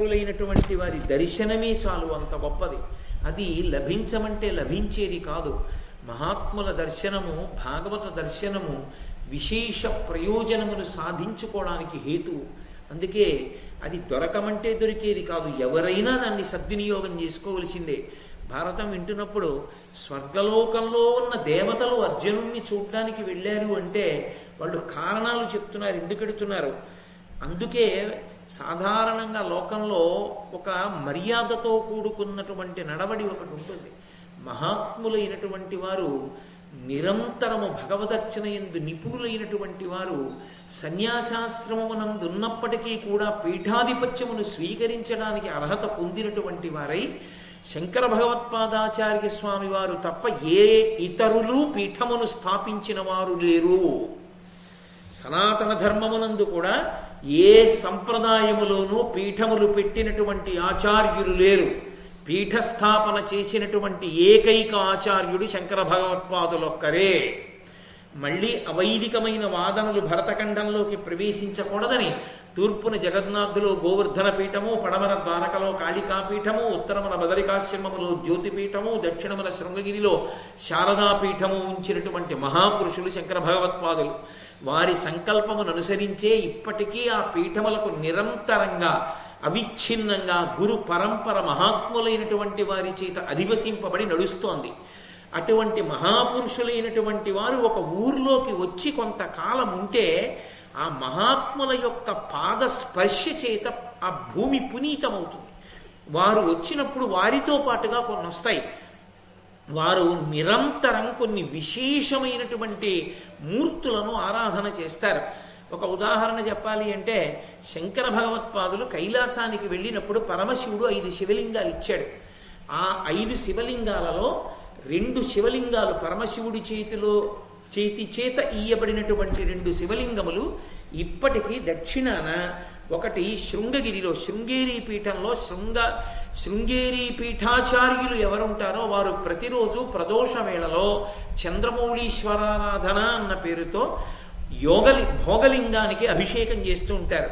అయినటువంటి వారి దర్శనమే చాలు అంత గొప్పది. అది లభించమంటే లభించేది కాదు. మహాత్ముల దర్శనము భాగవత దర్శనము విశేష ప్రయోజనమును సాధించుకోవడానికి హేతు. అందుకే అది దొరకమంటే దొరికేది కాదు. ఎవరైనా దాన్ని సద్వినియోగం చేసుకోవలసిందే. భారతం వింటున్నప్పుడు స్వర్గలోకంలో ఉన్న దేవతలు అర్జునుణ్ణి చూడడానికి వెళ్ళారు అంటే వాళ్ళు కారణాలు చెప్తున్నారు ఎందుకెడుతున్నారు అందుకే సాధారణంగా లోకంలో ఒక మర్యాదతో కూడుకున్నటువంటి నడవడి ఒకటి ఉంటుంది. మహాత్ములైనటువంటి వారు నిరంతరము భగవదర్చన ఎందు నిపుణులైనటువంటి వారు సన్యాసాశ్రమమునందు ఉన్నప్పటికీ కూడా పీఠాధిపత్యమును స్వీకరించడానికి అర్హత పొందినటువంటి వారై శంకర భగవత్పాదాచార్య స్వామి వారు తప్ప ఏ ఇతరులు పీఠమును స్థాపించిన వారు లేరు. సనాతన ధర్మమునందు కూడా ఏ సంప్రదాయములోనూ పీఠములు పెట్టినటువంటి ఆచార్యులు లేరు. పీఠస్థాపన చేసినటువంటి ఏకైక ఆచార్యుడు శంకర భగవత్పాదులొక్కరే మళ్ళీ అవైదికమైన వాదనలు భరతఖండంలోకి ప్రవేశించకూడదని తూర్పున జగన్నాథులో గోవర్ధన పీఠము పడమర ద్వారకలో కాళికాపీఠము ఉత్తరమున బదరికాశ్రమములో జ్యోతిపీఠము దక్షిణమున శృంగగిరిలో శారదాపీఠము ఉంచినటువంటి మహాపురుషులు శంకర భగవత్పాదులు. వారి సంకల్పమును అనుసరించే ఇప్పటికీ ఆ పీఠములకు నిరంతరంగా అవిచ్ఛిన్నంగా గురు పరంపర మహాత్ములైనటువంటి వారి చేత అధివసింపబడి నడుస్తోంది. అటువంటి మహాపురుషులైనటువంటి వారు ఒక ఊర్లోకి వచ్చి కొంతకాలం ఉంటే ఆ మహాత్ముల యొక్క పాద స్పర్శ చేత ఆ భూమి పునీతమవుతుంది. వారు వచ్చినప్పుడు వారితో పాటుగా కొన్ని వస్తాయి. వారు నిరంతరం కొన్ని విశేషమైనటువంటి మూర్తులను ఆరాధన చేస్తారు. ఒక ఉదాహరణ చెప్పాలి అంటే శంకర భగవత్పాదులు కైలాసానికి వెళ్ళినప్పుడు పరమశివుడు ఐదు శివలింగాలు ఇచ్చాడు. ఆ ఐదు శివలింగాలలో రెండు శివలింగాలు పరమశివుడి చేతిలో చేతి చేత ఈయబడినటువంటి రెండు శివలింగములు ఇప్పటికీ దక్షిణాన. ఒకటి శృంగగిరిలో శృంగేరి పీఠంలో శృంగ శృంగేరి పీఠాచార్యులు ఎవరుంటారో వారు ప్రతిరోజు ప్రదోష వేళలో చంద్రమౌళీశ్వరారాధన అన్న పేరుతో యోగలి భోగలింగానికి అభిషేకం చేస్తూ ఉంటారు.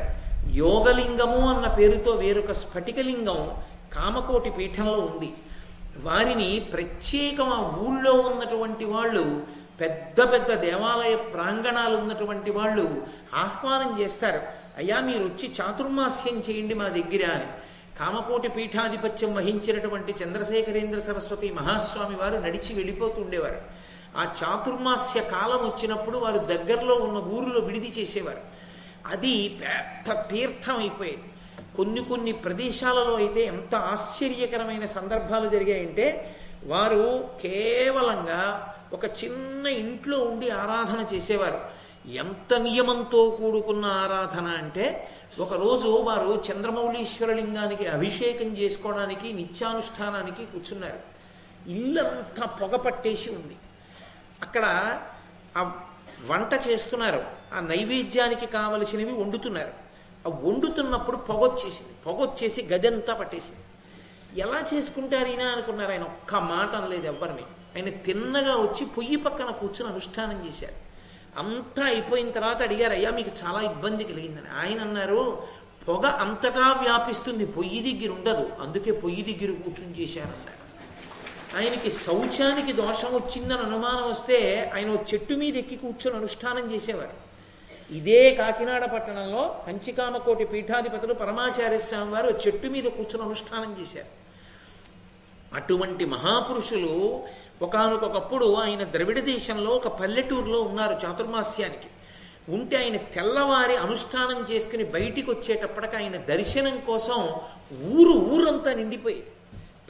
యోగలింగము అన్న పేరుతో వేరొక స్ఫటికలింగం కామకోటి పీఠంలో ఉంది. వారిని ప్రత్యేకం ఆ ఊళ్ళో ఉన్నటువంటి వాళ్ళు పెద్ద పెద్ద దేవాలయ ప్రాంగణాలు ఉన్నటువంటి వాళ్ళు ఆహ్వానం చేస్తారు. అయ్యా మీరు వచ్చి చాతుర్మాస్యం చేయండి మా దగ్గర అని. కామకోటి పీఠాధిపత్యం వహించినటువంటి చంద్రశేఖరేంద్ర సరస్వతి మహాస్వామి వారు నడిచి వెళ్ళిపోతుండేవారు ఆ చాతుర్మాస్య కాలం వచ్చినప్పుడు వారు దగ్గరలో ఉన్న ఊరిలో విడిది చేసేవారు. అది పెద్ద తీర్థం అయిపోయేది. కొన్ని కొన్ని ప్రదేశాలలో అయితే ఎంత ఆశ్చర్యకరమైన సందర్భాలు జరిగాయంటే వారు కేవలంగా ఒక చిన్న ఇంట్లో ఉండి ఆరాధన చేసేవారు. ఎంత నియమంతో కూడుకున్న ఆరాధన అంటే ఒకరోజు వారు చంద్రమౌళీశ్వరలింగానికి అభిషేకం చేసుకోవడానికి నిత్యానుష్ఠానానికి కూర్చున్నారు. ఇల్లంతా పొగ పట్టేసి ఉంది. అక్కడ ఆ వంట చేస్తున్నారు. ఆ నైవేద్యానికి కావలసినవి వండుతున్నారు. ఆ వండుతున్నప్పుడు పొగొచ్చేసింది పొగొచ్చేసి గదంతా పట్టేసింది. ఎలా చేసుకుంటారు ఈయన అనుకున్నారు ఆయన? ఒక్క మాట అనలేదు ఎవరిని ఆయన తిన్నగా వచ్చి పొయ్యి పక్కన కూర్చుని అనుష్ఠానం చేశారు అంతా అయిపోయిన తర్వాత అడిగారు అయ్యా మీకు చాలా ఇబ్బంది కలిగిందని. ఆయన అన్నారు పొగ అంతటా వ్యాపిస్తుంది పొయ్యి దగ్గర ఉండదు అందుకే పొయ్యి దగ్గర కూర్చుని చేశారన్నారు ఆయనకి శౌచానికి దోషం వచ్చిందని అనుమానం వస్తే ఆయన చెట్టు మీద ఎక్కి కూర్చొని అనుష్ఠానం చేసేవారు. ఇదే కాకినాడ పట్టణంలో పంచికామకోటి పీఠాధిపతులు పరమాచార్య స్వామి వారు చెట్టు మీద కూర్చొని అనుష్ఠానం చేశారు. అటువంటి మహాపురుషులు ఒకనకొకప్పుడు ఆయన ద్రవిడ దేశంలో ఒక పల్లెటూరులో ఉన్నారు చాతుర్మాస్యానికి. ఉంటే ఆయన తెల్లవారి అనుష్ఠానం చేసుకుని బయటికి వచ్చేటప్పటికి ఆయన దర్శనం కోసం ఊరు ఊరంతా నిండిపోయింది.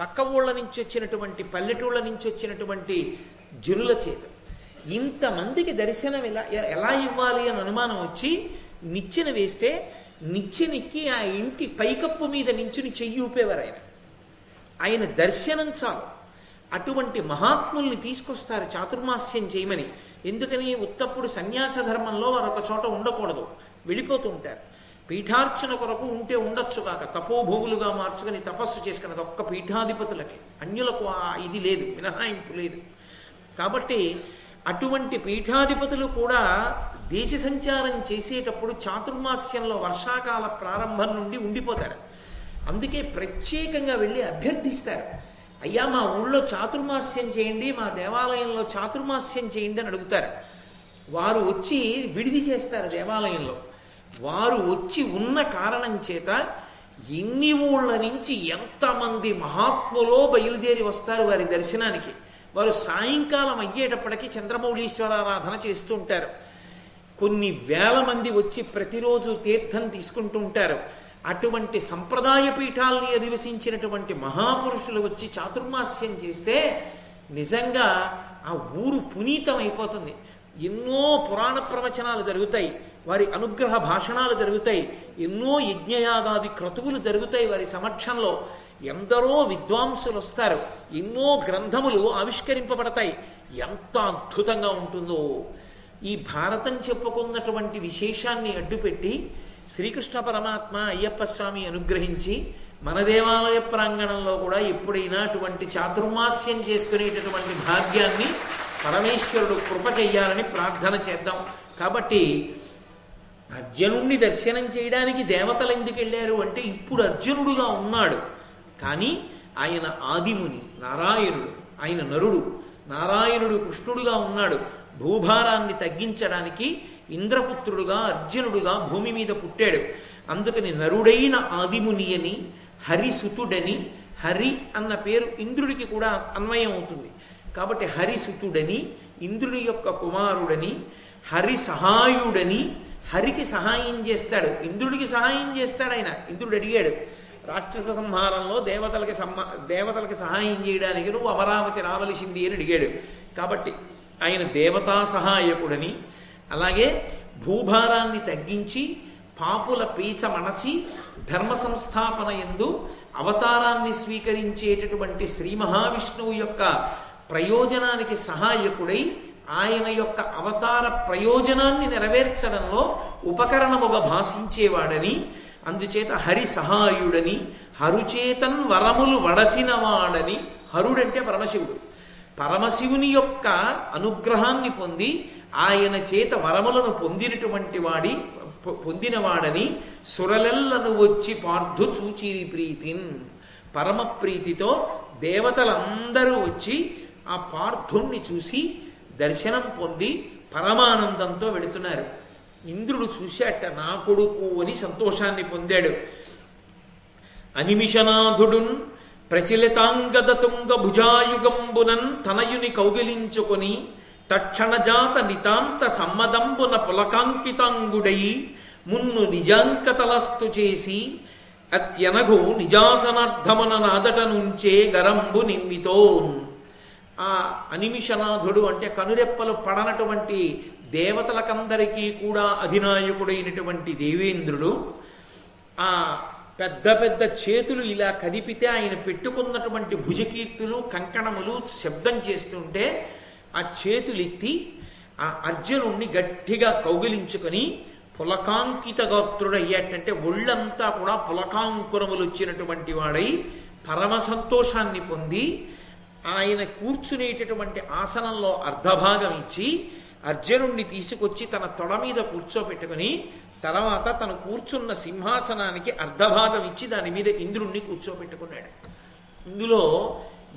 పక్క ఊళ్ళ నుంచి వచ్చినటువంటి పల్లెటూళ్ళ నుంచి వచ్చినటువంటి జనుల చేత. ఇంతమందికి దర్శనం ఎలా ఎలా ఇవ్వాలి అని అనుమానం వచ్చి నిచ్చెన వేస్తే నిచ్చెనెక్కి ఆ ఇంటి పైకప్పు మీద నించుని చెయ్యి ఊపేవారు ఆయన. ఆయన దర్శనం చాలు. అటువంటి మహాత్ముల్ని తీసుకొస్తారు చాతుర్మాస్యం చేయమని. ఎందుకని? ఉత్తప్పుడు సన్యాస ధర్మంలో వారు ఒక చోట ఉండకూడదు. వెళ్ళిపోతూ ఉంటారు. పీఠార్చన కొరకు ఉంటే ఉండొచ్చు కాక తపోభూములుగా మార్చుకొని తపస్సు చేసుకున్నది ఒక్క పీఠాధిపతులకి. అన్యులకు ఆ ఇది లేదు మినహాయింపు లేదు. కాబట్టి అటువంటి పీఠాధిపతులు కూడా దేశ సంచారం చేసేటప్పుడు చాతుర్మాస్యంలో వర్షాకాల ప్రారంభం నుండి ఉండిపోతారు. అందుకే ప్రత్యేకంగా వెళ్ళి అభ్యర్థిస్తారు. అయ్యా మా ఊళ్ళో చాతుర్మాస్యం చేయండి మా దేవాలయంలో చాతుర్మాస్యం చేయండి అని అడుగుతారు. వారు వచ్చి విడిది చేస్తారు దేవాలయంలో. వారు వచ్చి ఉన్న కారణం చేత ఎన్ని ఊళ్ళ నుంచి ఎంతమంది మహాత్ములో బయలుదేరి వస్తారు వారి దర్శనానికి. వారు సాయంకాలం అయ్యేటప్పటికీ చంద్రమౌళీశ్వరారాధన చేస్తూ ఉంటారు. కొన్ని వేల మంది వచ్చి ప్రతిరోజు తీర్థం తీసుకుంటూ ఉంటారు. అటువంటి సంప్రదాయ పీఠాల్ని అధివసించినటువంటి మహాపురుషులు వచ్చి చాతుర్మాస్యం చేస్తే నిజంగా ఆ ఊరు పునీతం అయిపోతుంది. ఎన్నో పురాణ ప్రవచనాలు జరుగుతాయి వారి అనుగ్రహ భాషణాలు జరుగుతాయి ఎన్నో యజ్ఞయాగాది క్రతువులు జరుగుతాయి వారి సమక్షంలో. ఎందరో విద్వాంసులు వస్తారు ఎన్నో గ్రంథములు ఆవిష్కరింపబడతాయి. ఎంత అద్భుతంగా ఉంటుందో. ఈ భారతం చెప్పుకున్నటువంటి విశేషాన్ని అడ్డుపెట్టి శ్రీకృష్ణ పరమాత్మ అయ్యప్ప స్వామి అనుగ్రహించి మన దేవాలయ ప్రాంగణంలో కూడా ఎప్పుడైనా అటువంటి చాతుర్మాస్యం చేసుకునేటటువంటి భాగ్యాన్ని పరమేశ్వరుడు కృప చెయ్యాలని ప్రార్థన చేద్దాం. కాబట్టి అర్జునుణ్ణి దర్శనం చేయడానికి దేవతలు ఎందుకు వెళ్ళారు అంటే ఇప్పుడు అర్జునుడుగా ఉన్నాడు. కానీ ఆయన ఆదిముని నారాయణుడు ఆయన నరుడు నారాయణుడు కృష్ణుడుగా ఉన్నాడు. భూభారాన్ని తగ్గించడానికి ఇంద్రపుత్రుడుగా అర్జునుడుగా భూమి మీద పుట్టాడు. అందుకని నరుడైన ఆదిముని అని హరిసుతుడని హరి అన్న పేరు ఇంద్రుడికి కూడా అన్వయం అవుతుంది. కాబట్టి హరిసుతుడని ఇంద్రుడి యొక్క కుమారుడని హరి సహాయుడని హరికి సహాయం చేస్తాడు. ఇంద్రుడికి సహాయం చేస్తాడు ఆయన. ఇంద్రుడు అడిగాడు రాక్షస సంహారంలో దేవతలకి సమ్మ దేవతలకి సహాయం చేయడానికి నువ్వు అమరావతి రావలసింది అని అడిగాడు. కాబట్టి ఆయన దేవతా సహాయకుడని అలాగే భూభారాన్ని తగ్గించి పాపుల పీచ మణచి ధర్మ సంస్థాపన ఎందు అవతారాన్ని స్వీకరించేటటువంటి శ్రీ మహావిష్ణువు యొక్క ప్రయోజనానికి సహాయకుడై ఆయన యొక్క అవతార ప్రయోజనాన్ని నెరవేర్చడంలో ఉపకరణముగా భాషించేవాడని అందుచేత హరి సహాయుడని హరుచేతన్ వరములు వడసినవాడని హరుడంటే పరమశివుడు. పరమశివుని యొక్క అనుగ్రహాన్ని పొంది ఆయన చేత వరములను పొందినటువంటి వాడి పొందినవాడని సురలెల్లను వచ్చి పార్థు చూచిరి ప్రీతిన్. పరమ ప్రీతితో దేవతలందరూ వచ్చి ఆ పార్థుణ్ణి చూసి దర్శనం పొంది పరమానందంతో వెళుతున్నారు. ఇంద్రుడు చూశాట నా కొడుకు అని సంతోషాన్ని పొందాడు. అనిమిషనాథుడున్ ప్రచలితాంగద తుంగ భుజాయుగంబునన్ తనయుని కౌగిలించుకొని తక్షణజాత నితాంత సమ్మదంబున పులకాంకితాంగుడై మున్ను నిజాంకతలస్తు చేసి అత్యనగు నిజాసనార్థమన నాదట నుంచే గరంబు నిమ్మితో ఆ అనిమిషనాథుడు అంటే కనురెప్పలు పడనటువంటి దేవతలకందరికీ కూడా అధినాయకుడైనటువంటి దేవేంద్రుడు ఆ పెద్ద పెద్ద చేతులు ఇలా కదిపితే ఆయన పెట్టుకున్నటువంటి భుజకీర్తులు కంకణములు శబ్దం చేస్తుంటే ఆ చేతులెత్తి ఆ అర్జునుణ్ణి గట్టిగా కౌగిలించుకొని పులకాంకిత గోత్రుడయ్యేటంటే ఒళ్ళంతా కూడా పులకాంకురములు వచ్చినటువంటి వాడై పరమ సంతోషాన్ని పొంది ఆయన కూర్చునేటటువంటి ఆసనంలో అర్ధభాగం ఇచ్చి అర్జునుణ్ణి తీసుకొచ్చి తన తొడ మీద కూర్చోబెట్టుకుని తర్వాత తను కూర్చున్న సింహాసనానికి అర్ధభాగం ఇచ్చి దాని మీద ఇంద్రుణ్ణి కూర్చోబెట్టుకున్నాడు. ఇందులో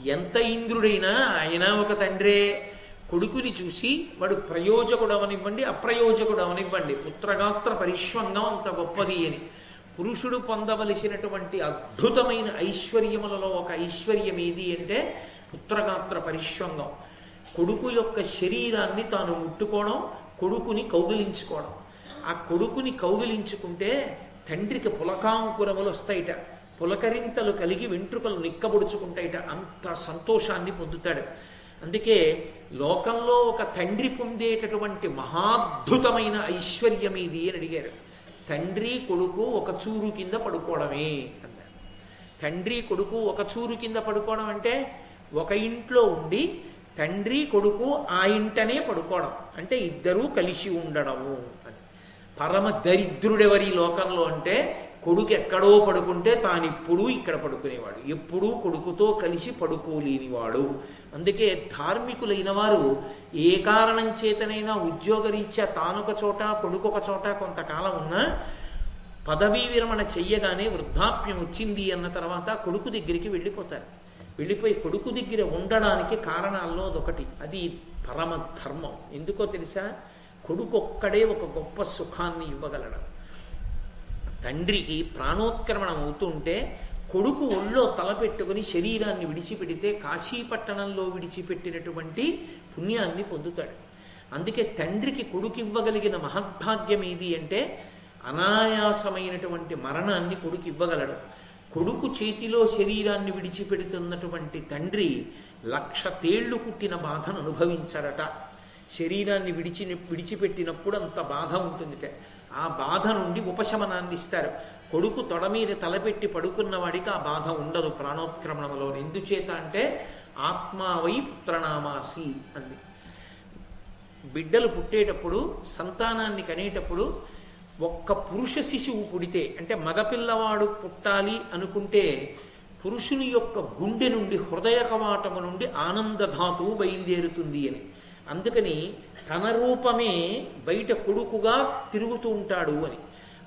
ఎంత ఇంద్రుడైనా ఆయన ఒక తండ్రే. కొడుకుని చూసి వాడు ప్రయోజకుడు అవనివ్వండి అప్రయోజకుడు అవనివ్వండి పుత్రగాత్ర పరిష్వంగం అంత గొప్పది అని. పురుషుడు పొందవలసినటువంటి అద్భుతమైన ఐశ్వర్యములలో ఒక ఐశ్వర్యం ఏది అంటే పుత్రగాత్ర పరిష్వంగం కొడుకు యొక్క శరీరాన్ని తాను ముట్టుకోవడం కొడుకుని కౌగిలించుకోవడం. ఆ కొడుకుని కౌగిలించుకుంటే తండ్రికి పులకాంకురములు వస్తాయిట. పులకరింతలు కలిగి వెంట్రుకలు నిక్కబొడుచుకుంటాయిట. అంత సంతోషాన్ని పొందుతాడు. అందుకే లోకంలో ఒక తండ్రి పొందేటటువంటి మహాద్భుతమైన ఐశ్వర్యం ఇది అని అడిగారు. తండ్రి కొడుకు ఒక చూరు కింద పడుకోవడమే అన్నారు. తండ్రి కొడుకు ఒక చూరు కింద పడుకోవడం అంటే ఒక ఇంట్లో ఉండి తండ్రి కొడుకు ఆ ఇంటనే పడుకోవడం. అంటే ఇద్దరూ కలిసి ఉండడము పరమ దరిద్రుడెవరి లోకంలో అంటే కొడుకు ఎక్కడో పడుకుంటే తానిప్పుడు ఇక్కడ పడుకునేవాడు. ఎప్పుడూ కొడుకుతో కలిసి పడుకోలేనివాడు. అందుకే ధార్మికులైన వారు ఏ కారణం చేతనైనా ఉద్యోగరీత్యా తానొక చోట కొడుకొక ఒక చోట కొంతకాలం ఉన్నా పదవీ విరమణ చెయ్యగానే వృద్ధాప్యం వచ్చింది అన్న తర్వాత కొడుకు దగ్గరికి వెళ్ళిపోతారు. వెళ్ళిపోయి కొడుకు దగ్గర ఉండడానికి కారణాల్లో అదొకటి. అది పరమ ధర్మం. ఎందుకో తెలుసా? కొడుకు ఒక్కడే ఒక గొప్ప సుఖాన్ని ఇవ్వగలడు. తండ్రికి ప్రాణోత్క్రమణం అవుతుంటే కొడుకు ఒళ్ళో తలపెట్టుకుని శరీరాన్ని విడిచిపెడితే కాశీపట్టణంలో విడిచిపెట్టినటువంటి పుణ్యాన్ని పొందుతాడు. అందుకే తండ్రికి కొడుకు ఇవ్వగలిగిన మహద్భాగ్యం ఏది అంటే అనాయాసమైనటువంటి మరణాన్ని కొడుకు ఇవ్వగలడు కొడుకు చేతిలో శరీరాన్ని విడిచిపెడుతున్నటువంటి తండ్రి లక్ష తేళ్ళు కుట్టిన బాధను అనుభవించడట. శరీరాన్ని విడిచి విడిచిపెట్టినప్పుడు అంత బాధ ఉంటుందిట. ఆ బాధ నుండి ఉపశమనాన్ని ఇస్తారు. కొడుకు తొడ మీద తలపెట్టి పడుకున్న వాడికి ఆ బాధ ఉండదు ప్రాణోత్క్రమణంలో. ఎందుచేత అంటే ఆత్మావై పుత్రనామాసి అంది. బిడ్డలు పుట్టేటప్పుడు సంతానాన్ని కనేటప్పుడు ఒక్క పురుష శిశువు పుడితే అంటే మగపిల్లవాడు పుట్టాలి అనుకుంటే పురుషుని యొక్క గుండె నుండి హృదయ కవాటము నుండి ఆనందధాతువు బయలుదేరుతుంది అని. అందుకని తన రూపమే బయట కొడుకుగా తిరుగుతూ ఉంటాడు అని.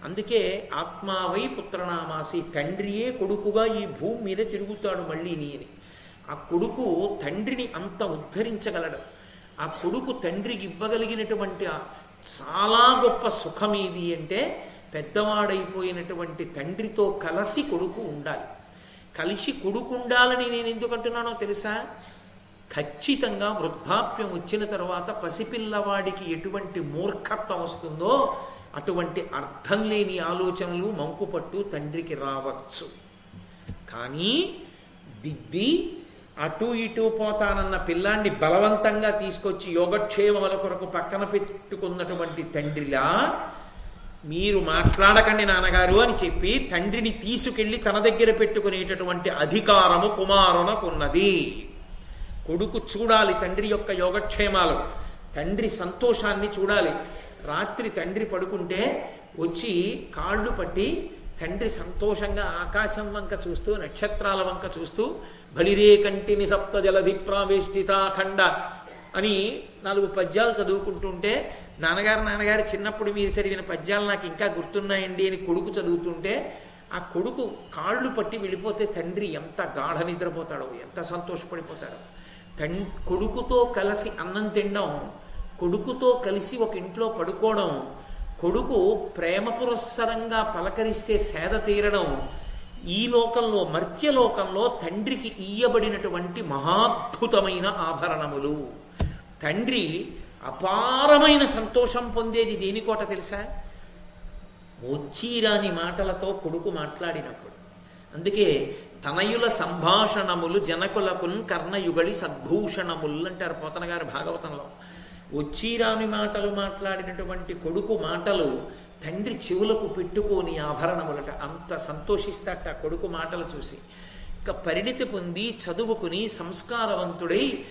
అందుకే ఆత్మావై పుత్రనామాసి తండ్రియే కొడుకుగా ఈ భూమి మీద తిరుగుతాడు మళ్ళీని అని. ఆ కొడుకు తండ్రిని అంత ఉద్ధరించగలడు. ఆ కొడుకు తండ్రికి ఇవ్వగలిగినటువంటి చాలా గొప్ప సుఖం ఏది అంటే పెద్దవాడైపోయినటువంటి తండ్రితో కలిసి కొడుకు ఉండాలి. కలిసి కొడుకు ఉండాలని నేను ఎందుకంటున్నానో తెలుసా? ఖచ్చితంగా వృద్ధాప్యం వచ్చిన తర్వాత పసిపిల్లవాడికి ఎటువంటి మూర్ఖత్వం వస్తుందో అటువంటి అర్థం లేని ఆలోచనలు మంకుపట్టు తండ్రికి రావచ్చు. కానీ దిద్ది అటు ఇటు పోతానన్న పిల్లాన్ని బలవంతంగా తీసుకొచ్చి యోగక్షేమముల కొరకు పక్కన పెట్టుకున్నటువంటి తండ్రిలా మీరు మాట్లాడకండి నాన్నగారు అని చెప్పి తండ్రిని తీసుకెళ్ళి తన దగ్గర పెట్టుకునేటటువంటి అధికారము కుమారునకున్నది. కొడుకు చూడాలి తండ్రి యొక్క యోగక్షేమాలు. తండ్రి సంతోషాన్ని చూడాలి. రాత్రి తండ్రి పడుకుంటే వచ్చి కాళ్ళు పట్టి తండ్రి సంతోషంగా ఆకాశం వంక చూస్తూ నక్షత్రాల వంక చూస్తూ బలిరే కంటిని సప్త జలధి ప్రావేష్టితాఖండ అని నాలుగు పద్యాలు చదువుకుంటుంటే నాన్నగారు నాన్నగారు చిన్నప్పుడు మీరు చదివిన పద్యాలు నాకు ఇంకా గుర్తున్నాయండి అని కొడుకు చదువుతుంటే ఆ కొడుకు కాళ్ళు పట్టి వెళ్ళిపోతే తండ్రి ఎంత గాఢ నిద్రపోతాడో ఎంత సంతోషపడిపోతాడో. తన్ కొడుకుతో కలిసి అన్నం తినడం కొడుకుతో కలిసి ఒక ఇంట్లో పడుకోవడం కొడుకు ప్రేమ పురస్సరంగా పలకరిస్తే సేద తీరడం ఈ లోకంలో మర్త్యలోకంలో తండ్రికి ఇయ్యబడినటువంటి మహాద్భుతమైన ఆభరణములు. తండ్రి అపారమైన సంతోషం పొందేది దేనికోట తెలుసా? వచ్చిరాని మాటలతో కొడుకు మాట్లాడినప్పుడు. అందుకే తనయుల సంభాషణములు జనకులకున్ కర్ణయుగళి సద్భూషణములు అంటారు పోతన గారు భాగవతంలో. వచ్చిరాని మాటలు మాట్లాడినటువంటి కొడుకు మాటలు తండ్రి చెవులకు పెట్టుకొని ఆభరణములట. అంత సంతోషిస్తాట కొడుకు మాటలు చూసి. ఇక పరిణితి పొంది చదువుకుని సంస్కారవంతుడై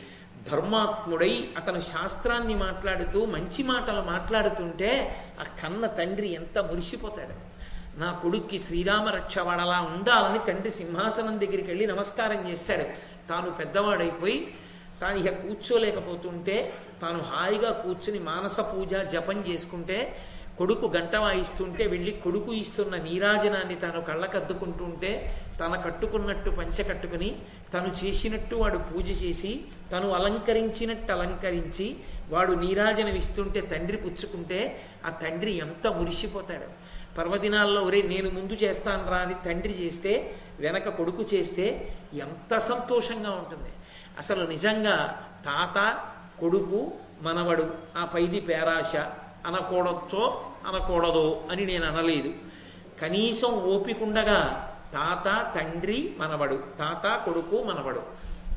ధర్మాత్ముడై అతను శాస్త్రాన్ని మాట్లాడుతూ మంచి మాటలు మాట్లాడుతుంటే ఆ కన్న తండ్రి ఎంత మురిసిపోతాడు. నా కొడుక్కి శ్రీరామ రక్ష వాడలా ఉండాలని తండ్రి సింహాసనం దగ్గరికి వెళ్ళి నమస్కారం చేశాడు. తాను పెద్దవాడైపోయి తాను ఇక కూర్చోలేకపోతుంటే తాను హాయిగా కూర్చుని మానస పూజ జపం చేసుకుంటే కొడుకు గంట వాయిస్తుంటే వెళ్ళి కొడుకు ఇస్తున్న నీరాజనాన్ని తాను కళ్ళకద్దుకుంటుంటే తన కట్టుకున్నట్టు పంచ కట్టుకుని తను చేసినట్టు వాడు పూజ చేసి తను అలంకరించినట్టు అలంకరించి వాడు నీరాజనం ఇస్తుంటే తండ్రి పుచ్చుకుంటే ఆ తండ్రి ఎంత మురిసిపోతాడు. పర్వదినాల్లో ఒరే నేను ముందు చేస్తాను రా అని తండ్రి చేస్తే వెనక కొడుకు చేస్తే ఎంత సంతోషంగా ఉంటుంది. అసలు నిజంగా తాత కొడుకు మనవడు ఆ పైది పేరాశ అనకూడచ్చో అనకూడదు అని నేను అనలేదు. కనీసం ఓపికండగా తాత తండ్రి మనవడు తాత కొడుకు మనవడు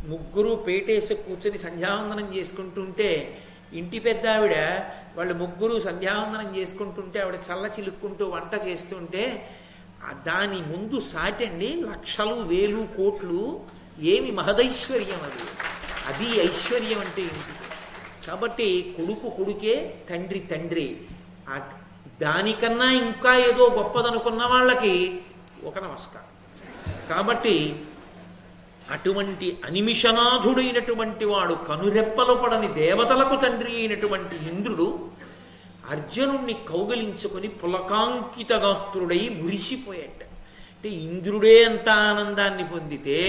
ముగ్గురు పేటేసి కూర్చొని సంధ్యావందనం చేసుకుంటుంటే ఇంటి పెద్ద ఆవిడ వాళ్ళు ముగ్గురు సంధ్యావందనం చేసుకుంటుంటే ఆవిడ చల్ల చిలుక్కుంటూ వంట చేస్తుంటే దాని ముందు సాటండి లక్షలు వేలు కోట్లు ఏమి మహదైశ్వర్యం అది. అది ఐశ్వర్యం అంటే ఏంటి? కాబట్టి కొడుకు కొడుకే తండ్రి తండ్రి. దానికన్నా ఇంకా ఏదో గొప్పదనుకున్న వాళ్ళకి ఒక నమస్కారం. కాబట్టి అటువంటి అనిమిషనాథుడైనటువంటి వాడు కనురెప్పలు పడని దేవతలకు తండ్రి అయినటువంటి ఇంద్రుడు అర్జునుణ్ణి కౌగలించుకొని పులకాంకితగాత్రుడై మురిసిపోయాట. అంటే ఇంద్రుడే అంత ఆనందాన్ని పొందితే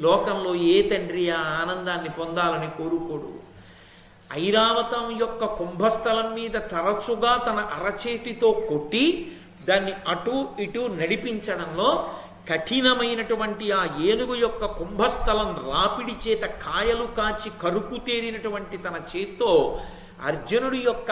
లోకంలో ఏ తండ్రి ఆ ఆనందాన్ని పొందాలని కోరుకోడు. ఐరావతం యొక్క కుంభస్థలం మీద తరచుగా తన అరచేతితో కొట్టి దాన్ని అటు ఇటు నడిపించడంలో కఠినమైనటువంటి ఆ ఏనుగు యొక్క కుంభస్థలం రాపిడి చేత కాయలు కాచి కరుపు తేరినటువంటి తన చేత్తో అర్జునుడి యొక్క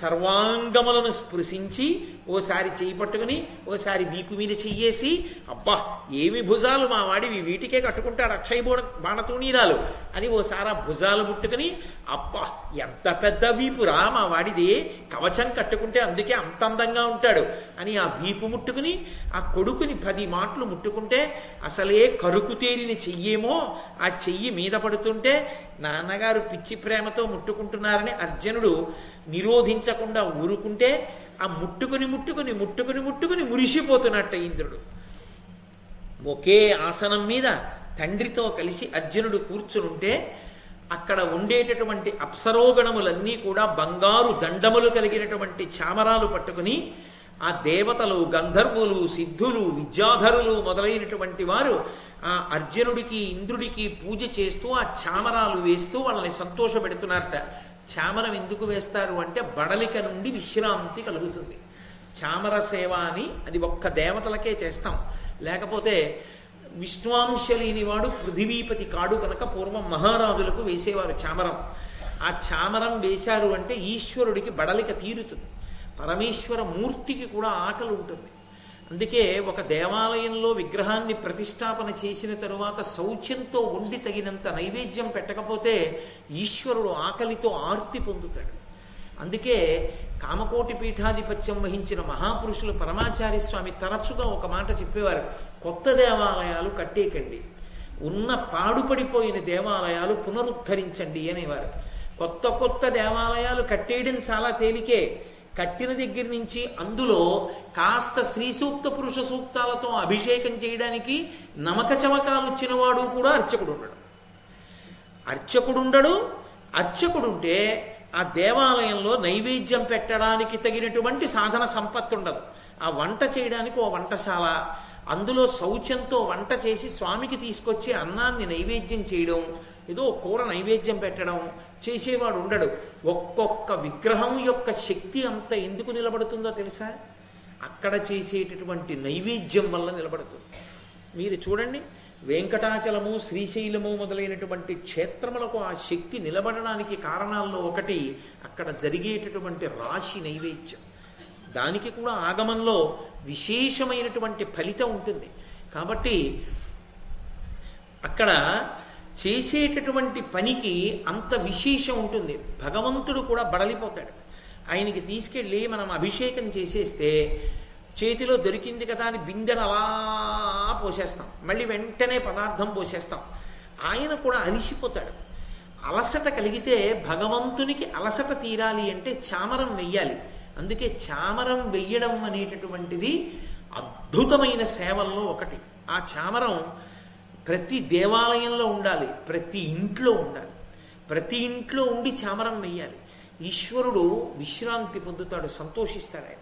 సర్వాంగములను స్పృశించి ఓసారి చేయి పట్టుకుని ఓసారి వీపు మీద చెయ్యేసి అబ్బా ఏమి భుజాలు మా వాడివి వీటికే కట్టుకుంటాడు అక్షయ బోణ బాణతూణీరాలు అని ఓసారి భుజాలు ముట్టుకుని అబ్బా ఎంత పెద్ద వీపురా మా వాడిది కవచం కట్టుకుంటే అందుకే అంత అందంగా ఉంటాడు అని ఆ వీపు ముట్టుకుని ఆ కొడుకుని పది మాటలు ముట్టుకుంటే అసలే కరుకు తేరిన చెయ్యేమో ఆ చెయ్యి మీద పడుతుంటే నాన్నగారు పిచ్చి ప్రేమతో ముట్టుకుంటున్నారని అర్జునుడు నిరోధించకుండా ఊరుకుంటే ఆ ముట్టుకుని ముట్టుకుని ముట్టుకుని ముట్టుకుని మురిసిపోతున్నట్టు ఇంద్రుడు. ఒకే ఆసనం మీద తండ్రితో కలిసి అర్జునుడు కూర్చునుంటే అక్కడ ఉండేటటువంటి అప్సరోగణములన్నీ కూడా బంగారు దండములు కలిగినటువంటి చామరాలు పట్టుకుని ఆ దేవతలు గంధర్వులు సిద్ధులు విద్యాధరులు మొదలైనటువంటి వారు ఆ అర్జునుడికి ఇంద్రుడికి పూజ చేస్తూ ఆ చామరాలు వేస్తూ వాళ్ళని సంతోషపెడుతున్నారట. చామరం ఎందుకు వేస్తారు అంటే బడలిక నుండి విశ్రాంతి కలుగుతుంది. చామర సేవ అని అది ఒక్క దేవతలకే చేస్తాం. లేకపోతే విష్ణువాంశ లేనివాడు పృథివీపతి కాడు కనుక పూర్వం మహారాజులకు వేసేవారు చామరం. ఆ చామరం వేశారు అంటే ఈశ్వరుడికి బడలిక తీరుతుంది. పరమేశ్వర మూర్తికి కూడా ఆకలి ఉంటుంది. అందుకే ఒక దేవాలయంలో విగ్రహాన్ని ప్రతిష్టాపన చేసిన తరువాత శౌచ్యంతో ఉండి తగినంత నైవేద్యం పెట్టకపోతే ఈశ్వరుడు ఆకలితో ఆర్తి పొందుతాడు. అందుకే కామకోటి పీఠాధిపత్యం వహించిన మహాపురుషులు పరమాచార్య స్వామి తరచుగా ఒక మాట చెప్పేవారు కొత్త దేవాలయాలు కట్టేకండి ఉన్న పాడుపడిపోయిన దేవాలయాలు పునరుద్ధరించండి అనేవారు. కొత్త కొత్త దేవాలయాలు కట్టేయడం చాలా తేలికే కట్టిన దగ్గర నుంచి అందులో కాస్త శ్రీ సూక్త పురుష సూక్తాలతో అభిషేకం చేయడానికి నమక చమకాలు వచ్చినవాడు కూడా అర్చకుడు ఉండడు. అర్చకుడుండడు. అర్చకుడుంటే ఆ దేవాలయంలో నైవేద్యం పెట్టడానికి తగినటువంటి సాధన సంపత్తి ఉండదు ఆ వంట చేయడానికి ఓ వంటశాల అందులో శౌచంతో వంట చేసి స్వామికి తీసుకొచ్చి అన్నాన్ని నైవేద్యం చేయడం ఏదో కూర నైవేద్యం పెట్టడం చేసేవాడు ఉండడు. ఒక్కొక్క విగ్రహం యొక్క శక్తి అంత ఎందుకు నిలబడుతుందో తెలుసా? అక్కడ చేసేటటువంటి నైవేద్యం వల్ల నిలబడుతుంది. మీరు చూడండి వెంకటాచలము శ్రీశైలము మొదలైనటువంటి క్షేత్రములకు ఆ శక్తి నిలబడడానికి కారణాల్లో ఒకటి అక్కడ జరిగేటటువంటి రాశి నైవేద్యం. దానికి కూడా ఆగమంలో విశేషమైనటువంటి ఫలితం ఉంటుంది. కాబట్టి అక్కడ చేసేటటువంటి పనికి అంత విశేషం ఉంటుంది. భగవంతుడు కూడా బడలిపోతాడు. ఆయనకి తీసుకెళ్ళి మనం అభిషేకం చేసేస్తే చేతిలో దొరికింది కదా అని బిందెను అలా పోసేస్తాం. మళ్ళీ వెంటనే పదార్థం పోసేస్తాం. ఆయన కూడా అలిసిపోతాడు. అలసట కలిగితే భగవంతునికి అలసట తీరాలి అంటే చామరం వెయ్యాలి. అందుకే చామరం వెయ్యడం అనేటటువంటిది అద్భుతమైన సేవల్లో ఒకటి. ఆ చామరం ప్రతి దేవాలయంలో ఉండాలి ప్రతి ఇంట్లో ఉండాలి. ప్రతి ఇంట్లో ఉండి చామరం వెయ్యాలి. ఈశ్వరుడు విశ్రాంతి పొందుతాడు సంతోషిస్తాడు ఆయన.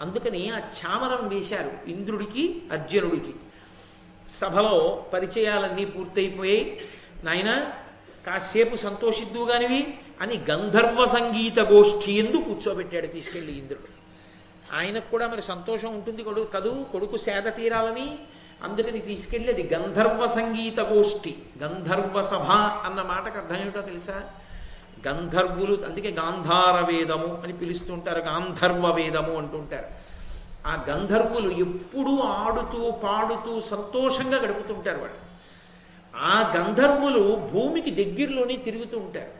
అందుకని ఆ చామరం వేశారు ఇంద్రుడికి అర్జునుడికి. సభలో పరిచయాలన్నీ పూర్తయిపోయాయి. నాయన కాసేపు సంతోషిద్దుగానివి అని గంధర్వ సంగీత గోష్ఠి ఎందు కూర్చోబెట్టాడు తీసుకెళ్ళి ఇంద్రుడు. ఆయనకు కూడా మరి సంతోషం ఉంటుంది కొడుకు కదూ కొడుకు సేద తీరాలని అందుకని తీసుకెళ్ళి అది గంధర్వ సంగీత గోష్ఠి గంధర్వ సభ అన్న మాటకు అర్థం ఏమిటో తెలుసా? గంధర్వులు అందుకే గాంధార వేదము అని పిలుస్తుంటారు గాంధర్వ వేదము అంటుంటారు. ఆ గంధర్వులు ఎప్పుడూ ఆడుతూ పాడుతూ సంతోషంగా గడుపుతుంటారు వాళ్ళు. ఆ గంధర్వులు భూమికి దగ్గరలోనే తిరుగుతూ ఉంటారు.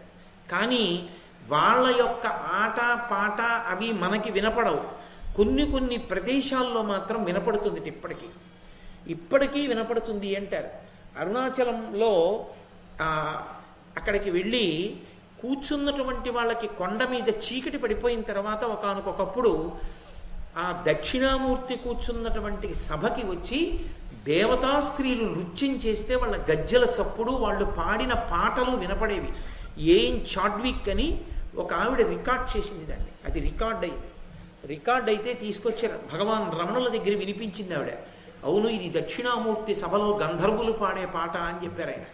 కానీ వాళ్ళ యొక్క ఆట పాట అవి మనకి వినపడవు. కొన్ని కొన్ని ప్రదేశాల్లో మాత్రం వినపడుతుంది ఇప్పటికీ. ఇప్పటికీ వినపడుతుంది అంటారు. అరుణాచలంలో అక్కడికి వెళ్ళి కూర్చున్నటువంటి వాళ్ళకి కొండ మీద చీకటి పడిపోయిన తర్వాత ఒకనకొకప్పుడు ఆ దక్షిణామూర్తి కూర్చున్నటువంటి సభకి వచ్చి దేవతా స్త్రీలు నృత్యం చేస్తే వాళ్ళ గజ్జల చప్పుడు వాళ్ళు పాడిన పాటలు వినపడేవి. ఏం చాడ్విక్ అని ఒక ఆవిడ రికార్డ్ చేసింది దాన్ని. అది రికార్డ్ అయింది. రికార్డ్ అయితే తీసుకొచ్చారు. భగవాన్ రమణుల దగ్గర వినిపించింది ఆవిడ. అవును ఇది దక్షిణామూర్తి సభలో గంధర్వులు పాడే పాట అని చెప్పారు ఆయన.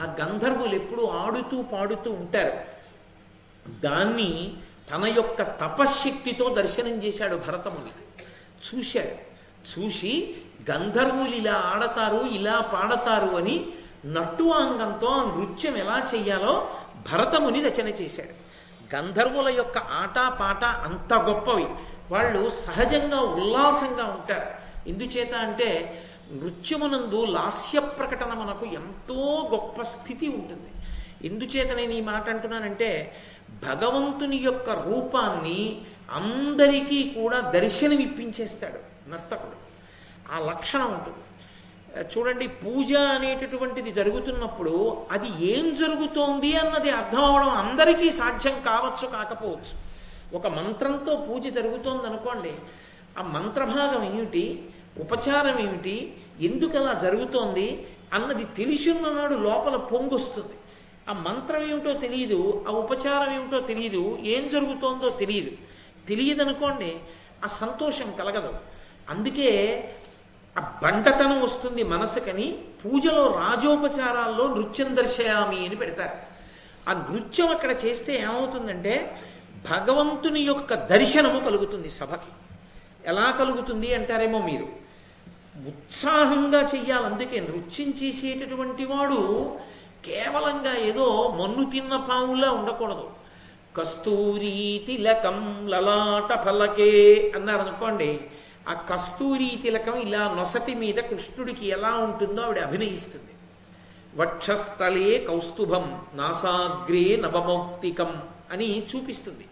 ఆ గంధర్వులు ఎప్పుడు ఆడుతూ పాడుతూ ఉంటారు. దాన్ని తన యొక్క తపశ్శక్తితో దర్శనం చేశాడు భరతముని. చూశాడు. చూసి గంధర్వులు ఇలా ఆడతారు ఇలా పాడతారు అని నట్టువాంగంతో ఆ నృత్యం ఎలా చెయ్యాలో భరతముని రచన చేశాడు. గంధర్వుల యొక్క ఆట పాట అంత గొప్పవి. వాళ్ళు సహజంగా ఉల్లాసంగా ఉంటారు. ఎందుచేత అంటే నృత్యమునందు లాస్య ప్రకటన మనకు ఎంతో గొప్ప స్థితి ఉంటుంది. ఎందుచేత నేను ఈ మాట అంటున్నానంటే భగవంతుని యొక్క రూపాన్ని అందరికీ కూడా దర్శనం ఇప్పించేస్తాడు నర్తకుడు. ఆ లక్షణం ఉంటుంది. చూడండి పూజ అనేటటువంటిది జరుగుతున్నప్పుడు అది ఏం జరుగుతోంది అన్నది అర్థం అవడం అందరికీ సాధ్యం కావచ్చు కాకపోవచ్చు. ఒక మంత్రంతో పూజ జరుగుతోంది అనుకోండి ఆ మంత్రభాగం ఏమిటి? ఉపచారం ఏమిటి? ఎందుకు అలా జరుగుతోంది? అన్నది తెలిసిన్ననాడు లోపల పొంగొస్తుంది. ఆ మంత్రం ఏమిటో తెలియదు ఆ ఉపచారం ఏమిటో తెలియదు ఏం జరుగుతోందో తెలియదు తెలియదనుకోండి ఆ సంతోషం కలగదు. అందుకే ఆ బండతనం వస్తుంది మనసుకని పూజలో రాజోపచారాల్లో నృత్యం దర్శయామి అని పెడతారు. ఆ నృత్యం అక్కడ చేస్తే ఏమవుతుందంటే భగవంతుని యొక్క దర్శనము కలుగుతుంది సభకి. ఎలా కలుగుతుంది అంటారేమో మీరు. ఉత్సాహంగా చెయ్యాలి అందుకే నృత్యం చేసేటటువంటి వాడు కేవలంగా ఏదో మన్ను తిన్న పాములా ఉండకూడదు. కస్తూరి తిలకం లలాట ఫలకే అన్నారు అనుకోండి ఆ కస్తూరి తిలకం ఇలా నొసటి మీద కృష్ణుడికి ఎలా ఉంటుందో ఆవిడ అభినయిస్తుంది. వక్షస్థలే కౌస్తుభం నాసాగ్రే నవమౌక్తికం అని చూపిస్తుంది.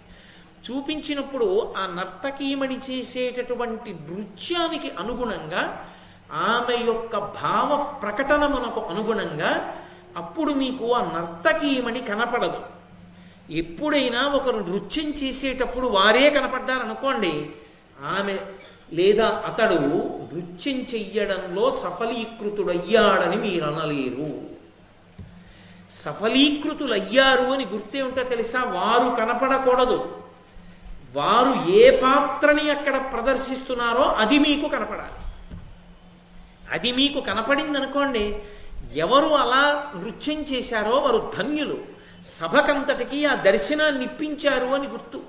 చూపించినప్పుడు ఆ నర్తకీమణి చేసేటటువంటి నృత్యానికి అనుగుణంగా ఆమె యొక్క భావ ప్రకటన మనకు అనుగుణంగా అప్పుడు మీకు ఆ నర్తకీమణి కనపడదు. ఎప్పుడైనా ఒకరు నృత్యం చేసేటప్పుడు వారే కనపడ్డారనుకోండి ఆమె లేదా అతడు నృత్యం చెయ్యడంలో సఫలీకృతుడయ్యాడని మీరు అనలేరు సఫలీకృతులయ్యారు అని గుర్తేమిటో తెలుసా? వారు కనపడకూడదు. వారు ఏ పాత్రని అక్కడ ప్రదర్శిస్తున్నారో అది మీకు కనపడాలి. అది మీకు కనపడింది అనుకోండి ఎవరు అలా నృత్యం చేశారో వారు ధన్యులు. సభకంతటికి ఆ దర్శనాన్ని ఇప్పించారు అని గుర్తు.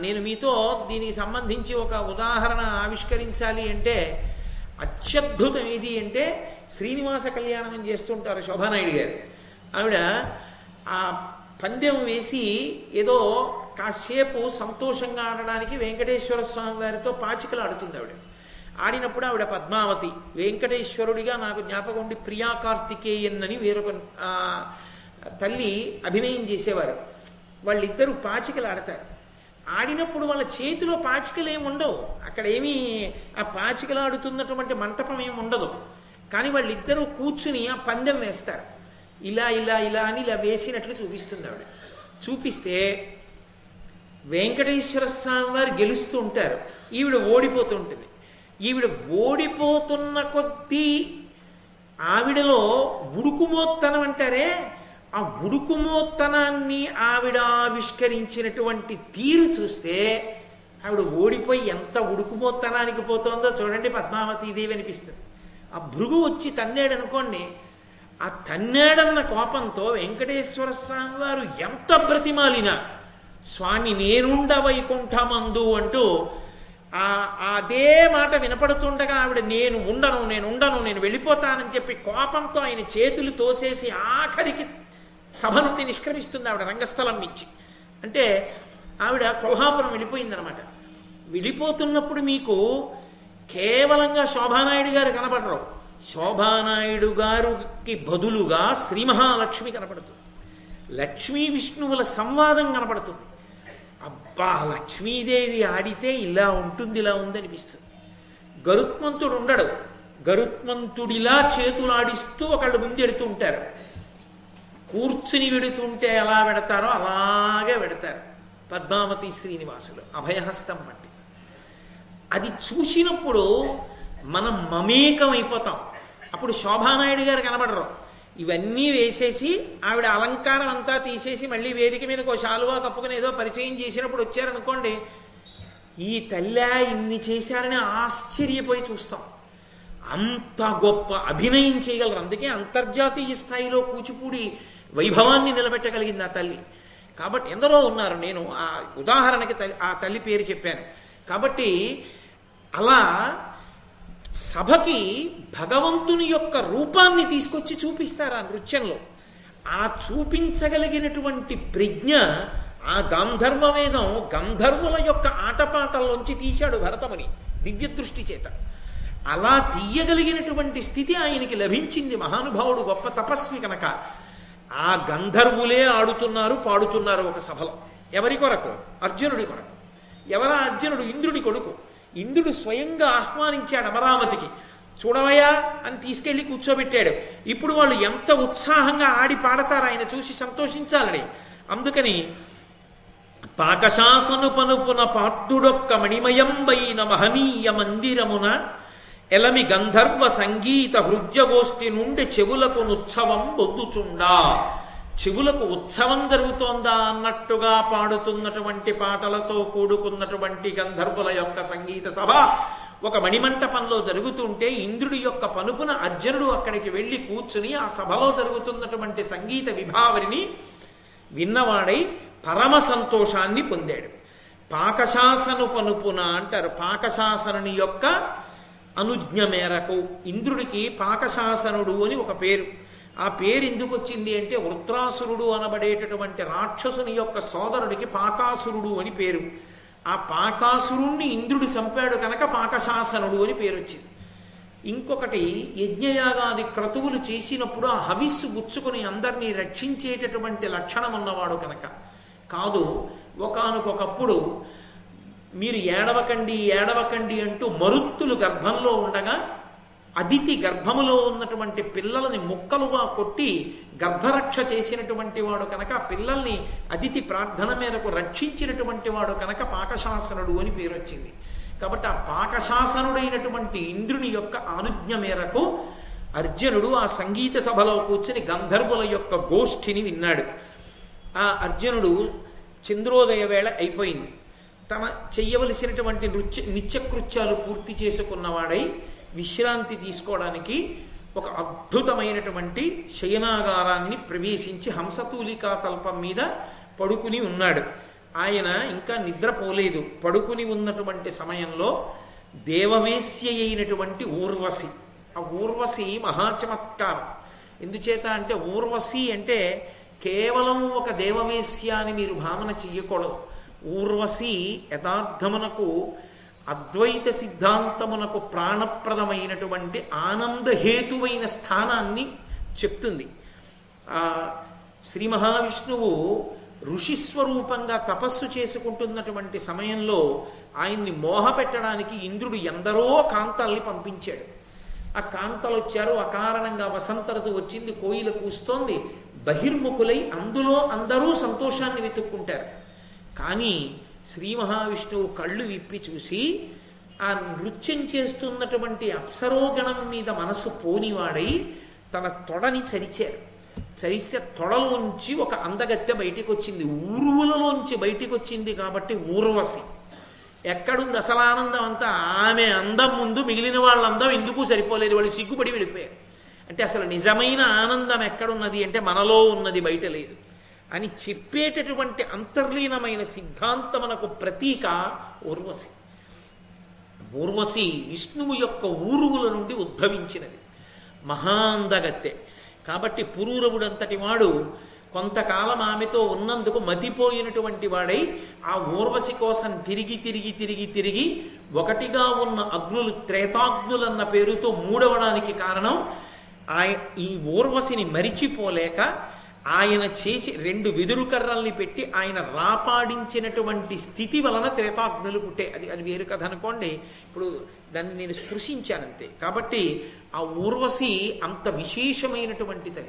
నేను మీతో దీనికి సంబంధించి ఒక ఉదాహరణ ఆవిష్కరించాలి అంటే అత్యద్భుతం ఏది అంటే శ్రీనివాస కళ్యాణం చేస్తుంటారు శోభానాయుడు గారు. ఆవిడ ఆ పందెం వేసి ఏదో కాసేపు సంతోషంగా ఆడడానికి వెంకటేశ్వర స్వామి వారితో పాచికలు ఆడుతుంది ఆవిడ. ఆడినప్పుడు ఆవిడ పద్మావతి వెంకటేశ్వరుడిగా నాకు జ్ఞాపకం ఉండి ప్రియా కార్తికేయన్ అని వేరొక తల్లి అభినయం చేసేవారు. వాళ్ళిద్దరూ పాచికలు ఆడతారు. ఆడినప్పుడు వాళ్ళ చేతిలో పాచికలు ఏమి ఉండవు. అక్కడ ఏమీ ఆ పాచికలు ఆడుతున్నటువంటి మంటపం ఏమి ఉండదు. కానీ వాళ్ళిద్దరూ కూర్చుని ఆ పందెం వేస్తారు. ఇలా ఇలా ఇలా అని ఇలా వేసినట్లు చూపిస్తుంది ఆవిడ. చూపిస్తే వెంకటేశ్వర స్వామి వారు గెలుస్తూ ఉంటారు. ఈవిడ ఓడిపోతూ ఉంటుంది. ఈవిడ ఓడిపోతున్న కొద్దీ ఆవిడలో ఉడుకుమోత్తనం అంటారే? ఆ ఉడుకుమోత్తనాన్ని ఆవిడ ఆవిష్కరించినటువంటి తీరు చూస్తే ఆవిడ ఓడిపోయి ఎంత ఉడుకుమోత్తనానికి పోతుందో చూడండి పద్మావతీదేవి అనిపిస్తుంది. ఆ భృగు వచ్చి తన్నాడు అనుకోండి ఆ తన్నాడన్న కోపంతో వెంకటేశ్వర స్వామి వారు ఎంత బ్రతిమాలినా స్వామి నేనుండ వైకుంఠమందు అంటూ ఆ అదే మాట వినపడుతుండగా ఆవిడ నేను ఉండను నేను ఉండను నేను వెళ్ళిపోతానని చెప్పి కోపంతో ఆయన చేతులు తోసేసి ఆఖరికి సభ నుండి నిష్క్రమిస్తుంది ఆవిడ రంగస్థలం ఇచ్చి అంటే ఆవిడ కొల్హాపురం వెళ్ళిపోయిందనమాట. వెళ్ళిపోతున్నప్పుడు మీకు కేవలంగా శోభానాయుడు గారు కనపడరు. శోభానాయుడు గారికి బదులుగా శ్రీ మహాలక్ష్మి కనపడుతుంది. లక్ష్మీ విష్ణువుల సంవాదం కనపడుతుంది. అబ్బా లక్ష్మీదేవి ఆడితే ఇలా ఉంటుంది ఇలా ఉందనిపిస్తుంది గరుత్మంతుడు ఉండడు. గరుత్మంతుడిలా చేతులాడిస్తూ ఒకళ్ళు ముందెడుతూ ఉంటారు కూర్చుని వెడుతుంటే ఎలా పెడతారో అలాగే పెడతారు పద్మావతి శ్రీనివాసులు అభయహస్తం వంటి. అది చూసినప్పుడు మనం మమేకం అయిపోతాం అప్పుడు శోభానాయుడు గారు కనబడరు. ఇవన్నీ వేసేసి ఆవిడ అలంకారం అంతా తీసేసి మళ్ళీ వేదిక మీదకి ఒక శాలువా కప్పుకుని ఏదో పరిచయం చేసినప్పుడు వచ్చారనుకోండి ఈ తల్లి ఇన్ని చేశారని ఆశ్చర్యపోయి చూస్తాం. అంత గొప్ప అభినయం చేయగలరు. అందుకే అంతర్జాతీయ స్థాయిలో కూచిపూడి వైభవాన్ని నిలబెట్టగలిగింది ఆ తల్లి. కాబట్టి ఎందరో ఉన్నారు. నేను ఆ ఉదాహరణకి తల్లి ఆ తల్లి పేరు చెప్పాను. కాబట్టి అలా సభకి భగవంతుని యొక్క రూపాన్ని తీసుకొచ్చి చూపిస్తారు ఆ నృత్యంలో? ఆ చూపించగలిగినటువంటి ప్రజ్ఞ ఆ గాంధర్వ వేదం గంధర్వుల యొక్క ఆటపాటల్లోంచి తీశాడు భరతముని దివ్య దృష్టి చేత. అలా తీయగలిగినటువంటి స్థితి ఆయనకి లభించింది మహానుభావుడు గొప్ప తపస్వి కనుక. ఆ గంధర్వులే ఆడుతున్నారు పాడుతున్నారు ఒక సభలో. ఎవరి కొరకు? అర్జునుడి కొరకు. ఎవరా అర్జునుడు? ఇంద్రుడి కొడుకు. ఇంద్రుడు స్వయంగా ఆహ్వానించాడు అమరావతికి. చూడవయ్యా అని తీసుకెళ్ళి కూర్చోబెట్టాడు. ఇప్పుడు వాళ్ళు ఎంత ఉత్సాహంగా ఆడి పాడతారు ఆయన చూసి సంతోషించాలని. అందుకని పాకశాసను పనుపున పాట్టుడొక్క మణిమయంబైన మహనీయ మందిరమున ఎలమి గంధర్వ సంగీత హృద్యగోష్ఠి నుండి చెవులకు నుత్సవం బొద్దుచుండా. చెవులకు ఉత్సవం జరుగుతోందా అన్నట్టుగా పాడుతున్నటువంటి పాటలతో కూడుకున్నటువంటి గంధర్వుల యొక్క సంగీత సభ ఒక మణిమంటపంలో జరుగుతుంటే ఇంద్రుడి యొక్క పనుపున అర్జునుడు అక్కడికి వెళ్ళి కూర్చుని ఆ సభలో జరుగుతున్నటువంటి సంగీత విభావరిని విన్నవాడై పరమ సంతోషాన్ని పొందాడు. పాకశాసను పనుపున అంటారు. పాకశాసనుని యొక్క అనుజ్ఞ మేరకు ఇంద్రుడికి పాకశాసనుడు అని ఒక పేరు. ఆ పేరు ఎందుకు వచ్చింది అంటే వృత్రాసురుడు అనబడేటటువంటి రాక్షసుని యొక్క సోదరుడికి పాకాసురుడు అని పేరు. ఆ పాకాసురుణ్ణి ఇంద్రుడు చంపాడు కనుక పాకశాసనుడు అని పేరు వచ్చింది. ఇంకొకటి యజ్ఞయాగాది క్రతువులు చేసినప్పుడు ఆ హవిస్సు గుచ్చుకుని అందరినీ రక్షించేటటువంటి లక్షణం ఉన్నవాడు కనుక. కాదు ఒకనకొకప్పుడు మీరు ఏడవకండి ఏడవకండి అంటూ మరుత్తులు గర్భంలో ఉండగా అదితి గర్భములో ఉన్నటువంటి పిల్లలని ముక్కలుగా కొట్టి గర్భరక్ష చేసినటువంటి వాడు కనుక పిల్లల్ని అదితి ప్రార్థన మేరకు రక్షించినటువంటి వాడు కనుక పాకశాసనుడు అని పేరు వచ్చింది. కాబట్టి ఆ పాకశాసనుడైనటువంటి ఇంద్రుని యొక్క అనుజ్ఞ మేరకు అర్జునుడు ఆ సంగీత సభలో కూర్చుని గంధర్వుల యొక్క గోష్ఠిని విన్నాడు. ఆ అర్జునుడు చంద్రోదయ వేళ అయిపోయింది. తన చెయ్యవలసినటువంటి నృత్య నిత్యకృత్యాలు పూర్తి చేసుకున్నవాడై విశ్రాంతి తీసుకోవడానికి ఒక అద్భుతమైనటువంటి శయనాగారాన్ని ప్రవేశించి హంసతూలికా తల్పం మీద పడుకుని ఉన్నాడు. ఆయన ఇంకా నిద్రపోలేదు. పడుకుని ఉన్నటువంటి సమయంలో దేవవేశ్య అయినటువంటి ఊర్వశి. ఆ ఊర్వశి మహాచమత్కారం. ఎందుచేత అంటే ఊర్వశి అంటే కేవలం ఒక దేవవేశ్య అని మీరు భావన చెయ్యకూడదు. ఊర్వశి యథార్థమునకు అద్వైత సిద్ధాంతమునకు ప్రాణప్రదమైనటువంటి ఆనందహేతువైన స్థానాన్ని చెప్తుంది. శ్రీ మహావిష్ణువు ఋషిస్వరూపంగా తపస్సు చేసుకుంటున్నటువంటి సమయంలో ఆయన్ని మోహపెట్టడానికి ఇంద్రుడు ఎందరో కాంతల్ని పంపించాడు. ఆ కాంతలు వచ్చారు అకారణంగా వసంత ఋతువు వచ్చింది కోయిల కూస్తోంది బహిర్ముఖులై అందులో అందరూ సంతోషాన్ని వెతుక్కుంటారు. కానీ శ్రీ మహావిష్ణువు కళ్ళు విప్పి చూసి ఆ నృత్యం చేస్తున్నటువంటి అప్సరోగణం మీద మనసు పోనివాడై తన తొడని చరిచారు. చరిస్తే తొడలోంచి ఒక అందగత్తె బయటికి వచ్చింది ఊరువులలోంచి బయటికి వచ్చింది కాబట్టి ఊర్వశి. ఎక్కడుంది అసలు ఆనందం అంతా? ఆమె అందం ముందు మిగిలిన వాళ్ళందం ఎందుకు సరిపోలేదు? వాళ్ళు సిగ్గుపడి వెళ్ళిపోయారు. అంటే అసలు నిజమైన ఆనందం ఎక్కడున్నది అంటే మనలో ఉన్నది బయట లేదు. అని చెప్పేటటువంటి అంతర్లీనమైన సిద్ధాంతమునకు ప్రతీక ఊర్వశి. ఊర్వశి విష్ణువు యొక్క ఊరువుల నుండి ఉద్భవించినది. మహాందగత్తె కాబట్టి పురూరవుడంతటి వాడు కొంతకాలం ఆమెతో ఉన్నందుకు మతిపోయినటువంటి వాడై ఆ ఊర్వశి కోసం తిరిగి తిరిగి తిరిగి తిరిగి ఒకటిగా ఉన్న అగ్నులు త్రేతాగ్నులన్న పేరుతో మూడవడానికి కారణం ఆయ ఈ ఊర్వశిని మరిచిపోలేక ఆయన చేసి రెండు వెదురు కర్రల్ని పెట్టి ఆయన రాపాడించినటువంటి స్థితి వలన త్రేతాగ్నులు పుట్టే. అది అది వేరు కథ అనుకోండి. ఇప్పుడు దాన్ని నేను స్పృశించానంతే. కాబట్టి ఆ ఊర్వశి అంత విశేషమైనటువంటి తల్లి.